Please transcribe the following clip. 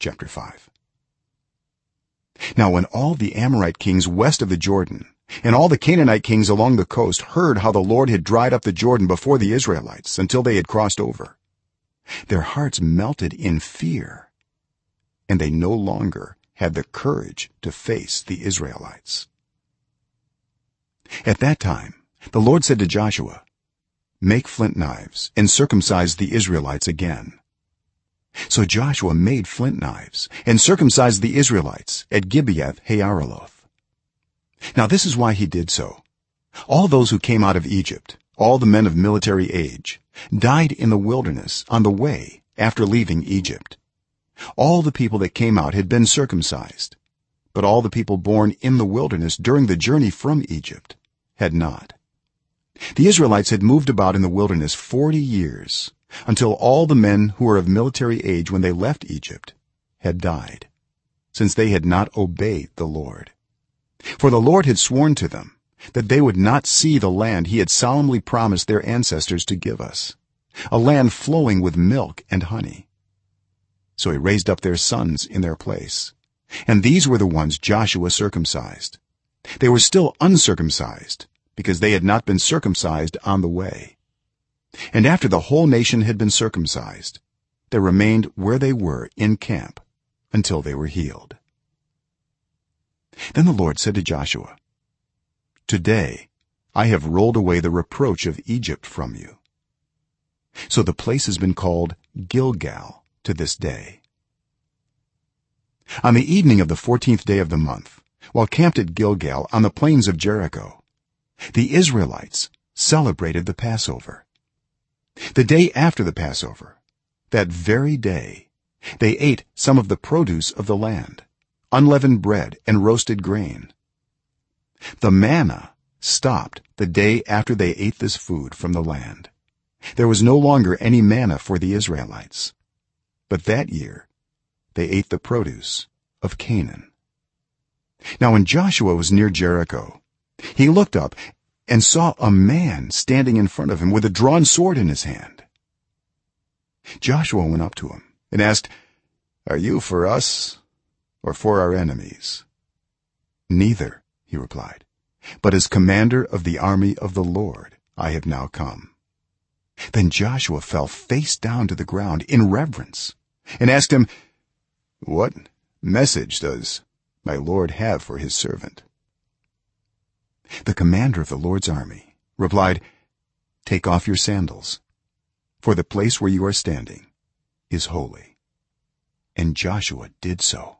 chapter 5 now when all the amorite kings west of the jordan and all the canaanite kings along the coast heard how the lord had dried up the jordan before the israelites until they had crossed over their hearts melted in fear and they no longer had the courage to face the israelites. At that time the lord said to joshua make flint knives and circumcise the israelites again so joshua made flint knives and circumcised the israelites at gibeath haaraloth now this is why he did so. All those who came out of egypt all the men of military age died in the wilderness on the way after leaving egypt. All the people that came out had been circumcised but all the people born in the wilderness during the journey from egypt had not. The israelites had moved about in the wilderness 40 years until all the men who were of military age when they left egypt had died since they had not obeyed the lord. For the lord had sworn to them that they would not see the land he had solemnly promised their ancestors to give us a land flowing with milk and honey. So he raised up their sons in their place and these were the ones joshua circumcised. They were still uncircumcised because they had not been circumcised on the way and after the whole nation had been circumcised they remained where they were in camp until they were healed. Then the lord said to joshua today i have rolled away the reproach of egypt from you. So the place has been called gilgal to this day. On the evening of the 14th day of the month while camped at gilgal on the plains of jericho the israelites celebrated the passover the day after the passover that very day they ate some of the produce of the land unleavened bread and roasted grain. The manna stopped the day after they ate this food from the land. There was no longer any manna for the israelites. But that year they ate the produce of canaan. Now when joshua was near jericho he looked up and saw a man standing in front of him with a drawn sword in his hand. Joshua went up to him and asked are you for us or for our enemies? Neither he replied but as commander of the army of the lord i have now come. Then joshua fell face down to the ground in reverence and asked him what message does my lord have for his servant the commander of the lord's army replied take off your sandals for the place where you are standing is holy. And joshua did so